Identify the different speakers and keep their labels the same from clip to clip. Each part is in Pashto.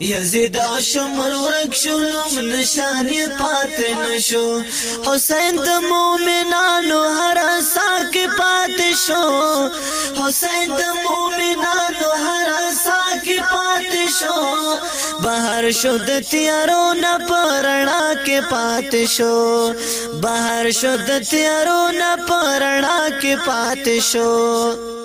Speaker 1: یزید او شمر ورک شو نوم نشان یې پاتې نشو حسین د مؤمنانو هر سار کې پاتې شو حسین د مؤمنانو هر سار کې پاتې شو بهر شو د تیارو نه پرنا کې پاتې شو بهر شو د تیارو نه پرنا کې پاتې شو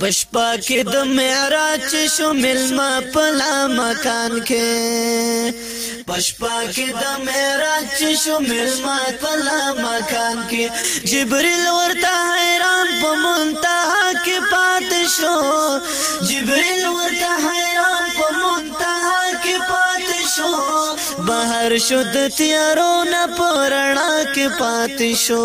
Speaker 1: پشپا کې د معراج شو ملما پلا مکان کې پشپا کې د معراج شو ملما پلا مکان کې جبريل ورته حیران په منتها کې پات شو جبريل ورته حیران په منتها کې پات شو بهر شو د تیارو نه پرانا کې پات شو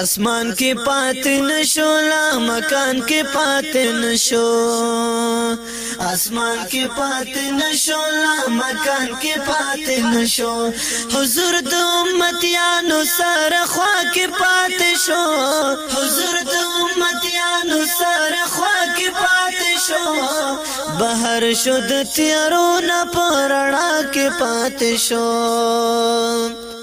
Speaker 1: اسمان کې پات نشو لا مکان کې پات نشو اسمان کې پات نشو لا مکان کې پات نشو حضور د امتیانو سره خوا کې پات شو حضور د امتیانو سره خوا کې پات شو بهر شو د تیارو نه پرانا کې پات شو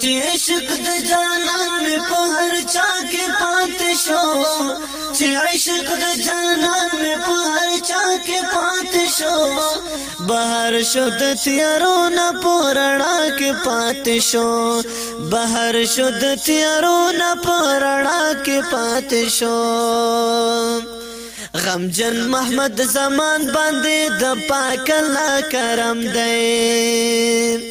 Speaker 1: چې عشق د جانان مې په هر چا کې پاتې شو چې عشق د جانان مې په هر چا کې پاتې شو بهر شو د تیارو نه پورړا کې پاتې شو بهر شو د تیارو نه پورړا کې پاتې شو غمجن محمد زمان باندې د پاک الله کرم دی